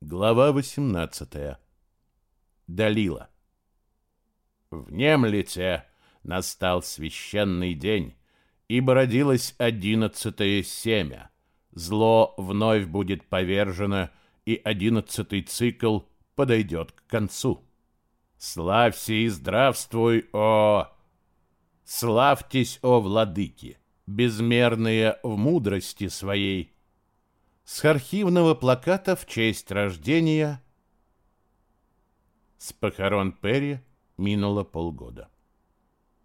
Глава 18. Далила. Внемлите, настал священный день, ибо родилось одиннадцатое семя. Зло вновь будет повержено, и одиннадцатый цикл подойдет к концу. Славься и здравствуй, о... Славьтесь, о владыки, безмерные в мудрости своей. С архивного плаката в честь рождения с похорон Перри минуло полгода.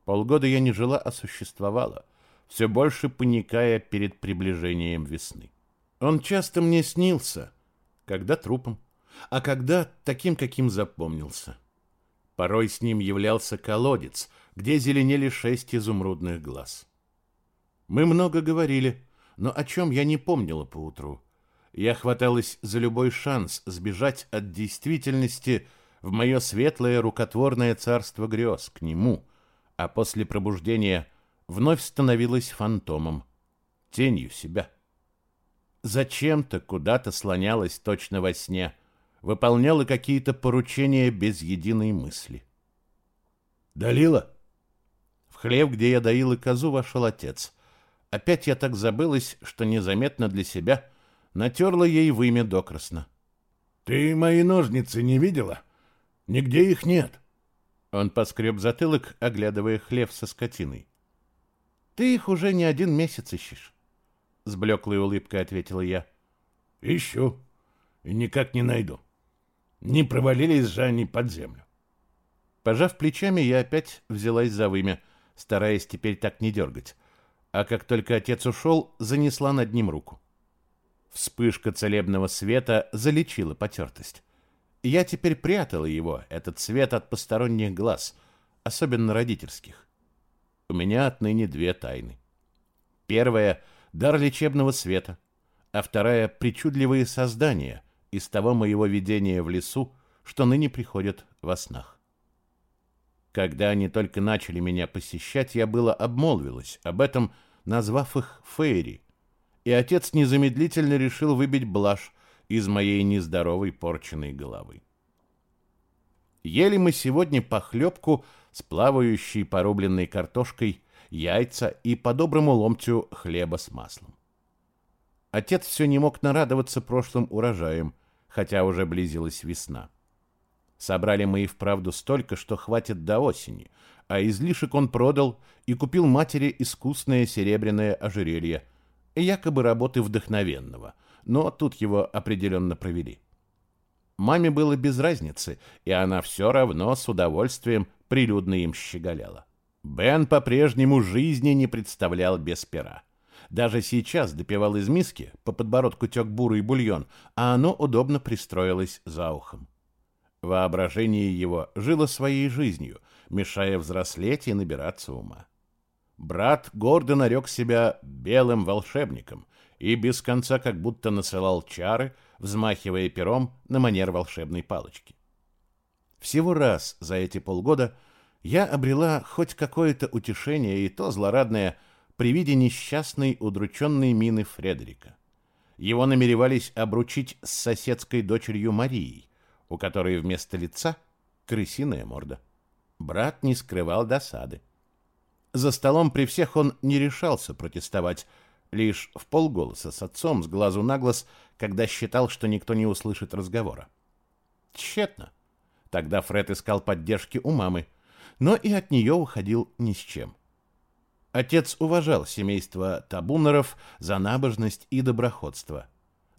Полгода я не жила, а существовала, все больше паникая перед приближением весны. Он часто мне снился, когда трупом, а когда таким, каким запомнился. Порой с ним являлся колодец, где зеленели шесть изумрудных глаз. Мы много говорили, но о чем я не помнила поутру. Я хваталась за любой шанс сбежать от действительности в мое светлое рукотворное царство грез, к нему, а после пробуждения вновь становилась фантомом, тенью себя. Зачем-то куда-то слонялась точно во сне — выполняла какие-то поручения без единой мысли. «Долила?» В хлев, где я доила козу, вошел отец. Опять я так забылась, что незаметно для себя натерла ей вымя докрасно. «Ты мои ножницы не видела? Нигде их нет». Он поскреб затылок, оглядывая хлев со скотиной. «Ты их уже не один месяц ищешь», — с блеклой улыбкой ответила я. «Ищу и никак не найду. Не провалились же они под землю. Пожав плечами, я опять взялась за вымя, стараясь теперь так не дергать. А как только отец ушел, занесла над ним руку. Вспышка целебного света залечила потертость. Я теперь прятала его, этот свет от посторонних глаз, особенно родительских. У меня отныне две тайны. Первая — дар лечебного света, а вторая — причудливые создания — из того моего видения в лесу, что ныне приходят во снах. Когда они только начали меня посещать, я было обмолвилась об этом, назвав их Фейри, и отец незамедлительно решил выбить блажь из моей нездоровой порченной головы. Ели мы сегодня похлебку с плавающей порубленной картошкой, яйца и по-доброму ломтю хлеба с маслом. Отец все не мог нарадоваться прошлым урожаем, хотя уже близилась весна. Собрали мы и вправду столько, что хватит до осени, а излишек он продал и купил матери искусное серебряное ожерелье, якобы работы вдохновенного, но тут его определенно провели. Маме было без разницы, и она все равно с удовольствием прилюдно им щеголяла. Бен по-прежнему жизни не представлял без пера. Даже сейчас допивал из миски, по подбородку тек бурый бульон, а оно удобно пристроилось за ухом. Воображение его жило своей жизнью, мешая взрослеть и набираться ума. Брат гордо нарек себя белым волшебником и без конца как будто насылал чары, взмахивая пером на манер волшебной палочки. Всего раз за эти полгода я обрела хоть какое-то утешение, и то злорадное – при виде несчастной удрученной мины Фредерика. Его намеревались обручить с соседской дочерью Марией, у которой вместо лица крысиная морда. Брат не скрывал досады. За столом при всех он не решался протестовать, лишь в полголоса с отцом, с глазу на глаз, когда считал, что никто не услышит разговора. Тщетно. Тогда Фред искал поддержки у мамы, но и от нее уходил ни с чем. Отец уважал семейство табунеров за набожность и доброходство.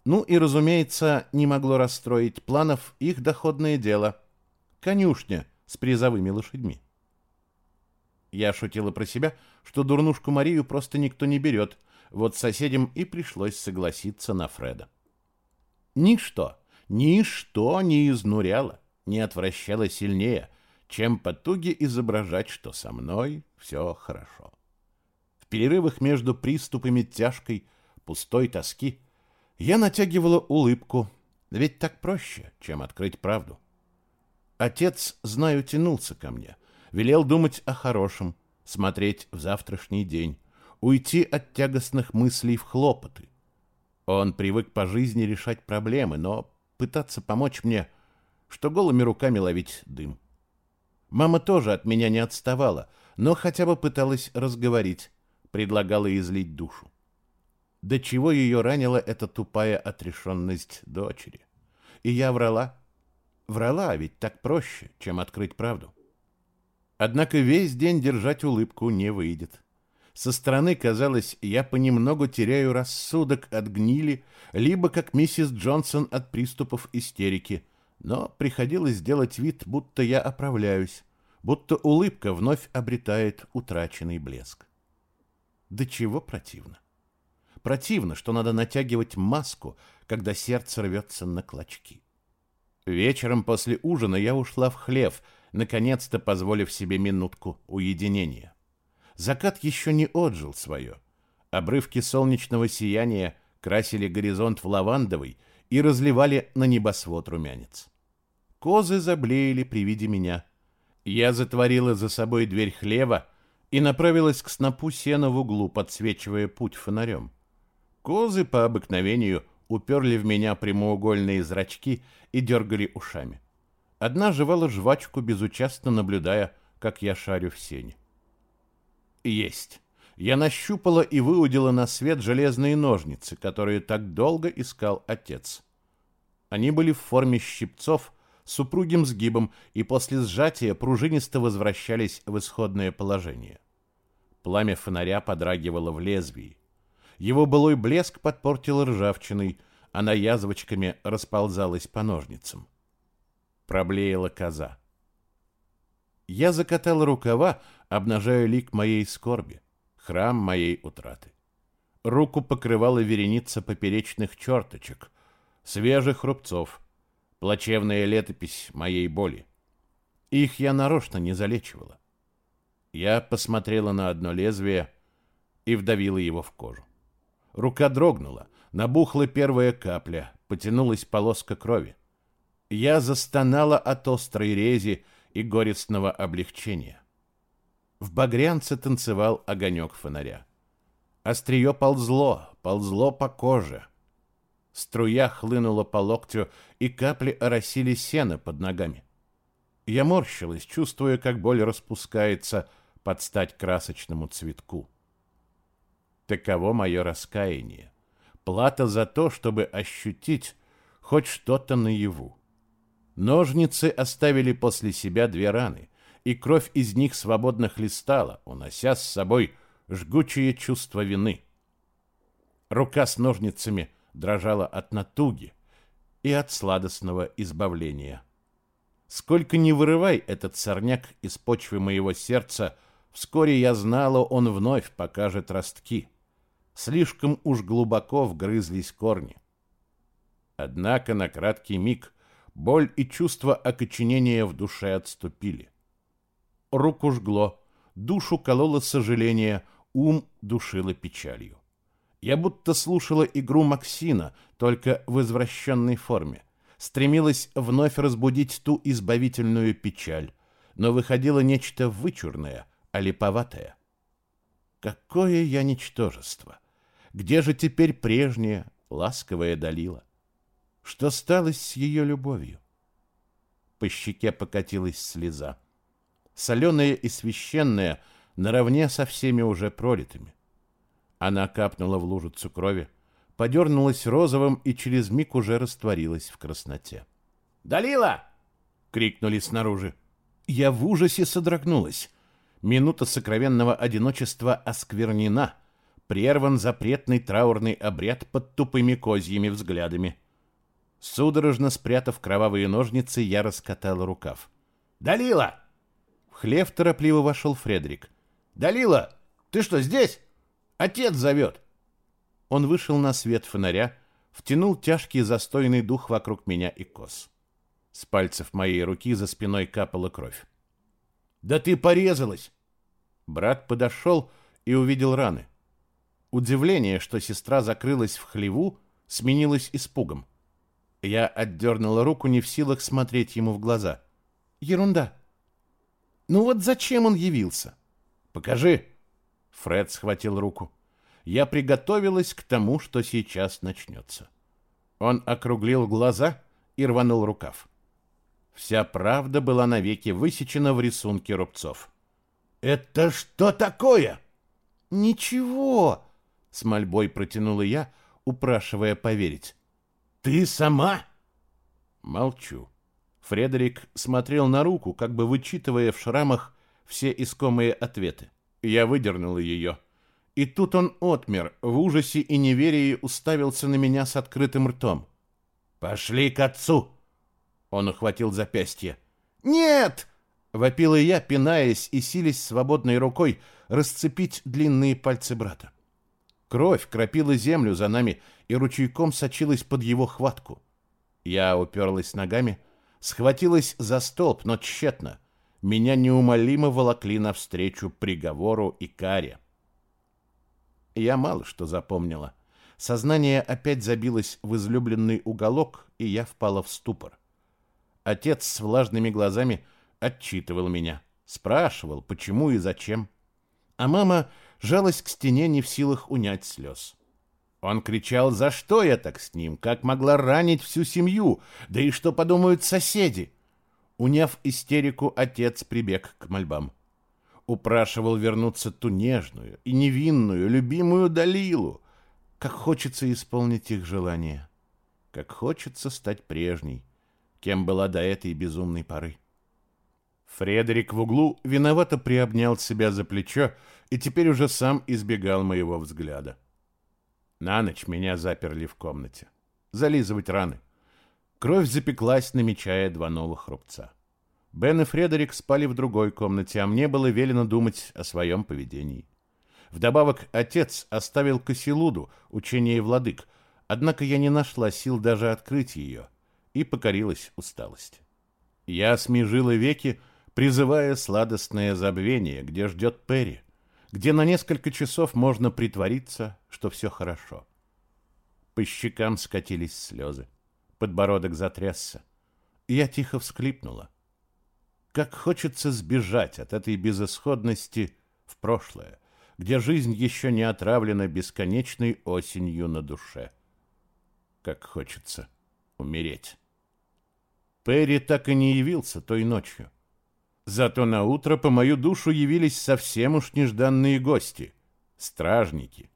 Ну и, разумеется, не могло расстроить планов их доходное дело – конюшня с призовыми лошадьми. Я шутила про себя, что дурнушку Марию просто никто не берет, вот соседям и пришлось согласиться на Фреда. Ничто, ничто не изнуряло, не отвращало сильнее, чем потуги изображать, что со мной все хорошо перерывах между приступами тяжкой, пустой тоски, я натягивала улыбку, ведь так проще, чем открыть правду. Отец, знаю, тянулся ко мне, велел думать о хорошем, смотреть в завтрашний день, уйти от тягостных мыслей в хлопоты. Он привык по жизни решать проблемы, но пытаться помочь мне, что голыми руками ловить дым. Мама тоже от меня не отставала, но хотя бы пыталась разговорить, предлагала излить душу. До чего ее ранила эта тупая отрешенность дочери. И я врала. Врала, ведь так проще, чем открыть правду. Однако весь день держать улыбку не выйдет. Со стороны казалось, я понемногу теряю рассудок от гнили, либо как миссис Джонсон от приступов истерики. Но приходилось сделать вид, будто я оправляюсь, будто улыбка вновь обретает утраченный блеск. Да чего противно. Противно, что надо натягивать маску, когда сердце рвется на клочки. Вечером после ужина я ушла в хлев, наконец-то позволив себе минутку уединения. Закат еще не отжил свое. Обрывки солнечного сияния красили горизонт в лавандовый и разливали на небосвод румянец. Козы заблеяли при виде меня. Я затворила за собой дверь хлева и направилась к снопу сена в углу, подсвечивая путь фонарем. Козы по обыкновению уперли в меня прямоугольные зрачки и дергали ушами. Одна жевала жвачку, безучастно наблюдая, как я шарю в сене. Есть. Я нащупала и выудила на свет железные ножницы, которые так долго искал отец. Они были в форме щипцов с упругим сгибом и после сжатия пружинисто возвращались в исходное положение. Пламя фонаря подрагивало в лезвии. Его былой блеск подпортил ржавчиной, она язвочками расползалась по ножницам. Проблеяла коза. Я закатал рукава, обнажая лик моей скорби, храм моей утраты. Руку покрывала вереница поперечных черточек, свежих рубцов, плачевная летопись моей боли. Их я нарочно не залечивала. Я посмотрела на одно лезвие и вдавила его в кожу. Рука дрогнула, набухла первая капля, потянулась полоска крови. Я застонала от острой рези, и горестного облегчения. В багрянце танцевал огонек фонаря. Острие ползло, ползло по коже. Струя хлынула по локтю, и капли оросили сено под ногами. Я морщилась, чувствуя, как боль распускается под стать красочному цветку. Таково мое раскаяние. Плата за то, чтобы ощутить хоть что-то наяву. Ножницы оставили после себя две раны, и кровь из них свободно хлестала, унося с собой жгучее чувство вины. Рука с ножницами дрожала от натуги и от сладостного избавления. Сколько ни вырывай этот сорняк из почвы моего сердца, вскоре я знала, он вновь покажет ростки. Слишком уж глубоко вгрызлись корни. Однако на краткий миг Боль и чувство окоченения в душе отступили. Руку жгло, душу кололо сожаление, ум душило печалью. Я будто слушала игру Максина, только в извращенной форме. Стремилась вновь разбудить ту избавительную печаль, но выходило нечто вычурное, а липоватое. Какое я ничтожество! Где же теперь прежнее, ласковое Далила? Что стало с ее любовью? По щеке покатилась слеза. Соленая и священная, наравне со всеми уже пролитыми. Она капнула в лужицу крови, подернулась розовым и через миг уже растворилась в красноте. «Далила!» — крикнули снаружи. Я в ужасе содрогнулась. Минута сокровенного одиночества осквернена. Прерван запретный траурный обряд под тупыми козьими взглядами. Судорожно спрятав кровавые ножницы, я раскатал рукав. «Далила!» В хлев торопливо вошел Фредерик. «Далила, ты что, здесь? Отец зовет!» Он вышел на свет фонаря, втянул тяжкий застойный дух вокруг меня и кос. С пальцев моей руки за спиной капала кровь. «Да ты порезалась!» Брат подошел и увидел раны. Удивление, что сестра закрылась в хлеву, сменилось испугом. Я отдернула руку, не в силах смотреть ему в глаза. Ерунда. Ну вот зачем он явился? Покажи. Фред схватил руку. Я приготовилась к тому, что сейчас начнется. Он округлил глаза и рванул рукав. Вся правда была навеки высечена в рисунке рубцов. «Это что такое?» «Ничего!» — с мольбой протянула я, упрашивая поверить. «Ты сама?» Молчу. Фредерик смотрел на руку, как бы вычитывая в шрамах все искомые ответы. Я выдернула ее. И тут он отмер, в ужасе и неверии уставился на меня с открытым ртом. «Пошли к отцу!» Он ухватил запястье. «Нет!» — вопила я, пинаясь и силясь свободной рукой расцепить длинные пальцы брата. Кровь кропила землю за нами и ручейком сочилась под его хватку. Я уперлась ногами, схватилась за столб, но тщетно. Меня неумолимо волокли навстречу приговору и каре. Я мало что запомнила. Сознание опять забилось в излюбленный уголок, и я впала в ступор. Отец с влажными глазами отчитывал меня, спрашивал, почему и зачем. А мама жалась к стене не в силах унять слез. Он кричал, за что я так с ним, как могла ранить всю семью, да и что подумают соседи. Уняв истерику, отец прибег к мольбам. Упрашивал вернуться ту нежную и невинную, любимую Далилу. Как хочется исполнить их желание. Как хочется стать прежней, кем была до этой безумной поры. Фредерик в углу виновато приобнял себя за плечо и теперь уже сам избегал моего взгляда. На ночь меня заперли в комнате. Зализывать раны. Кровь запеклась, намечая два новых рубца. Бен и Фредерик спали в другой комнате, а мне было велено думать о своем поведении. Вдобавок, отец оставил Кассилуду, учение владык, однако я не нашла сил даже открыть ее и покорилась усталости. Я смежила веки, призывая сладостное забвение, где ждет Перри, где на несколько часов можно притвориться, что все хорошо. По щекам скатились слезы. Подбородок затрясся. Я тихо всклипнула. Как хочется сбежать от этой безысходности в прошлое, где жизнь еще не отравлена бесконечной осенью на душе. Как хочется умереть. Перри так и не явился той ночью. Зато на утро по мою душу явились совсем уж нежданные гости — стражники.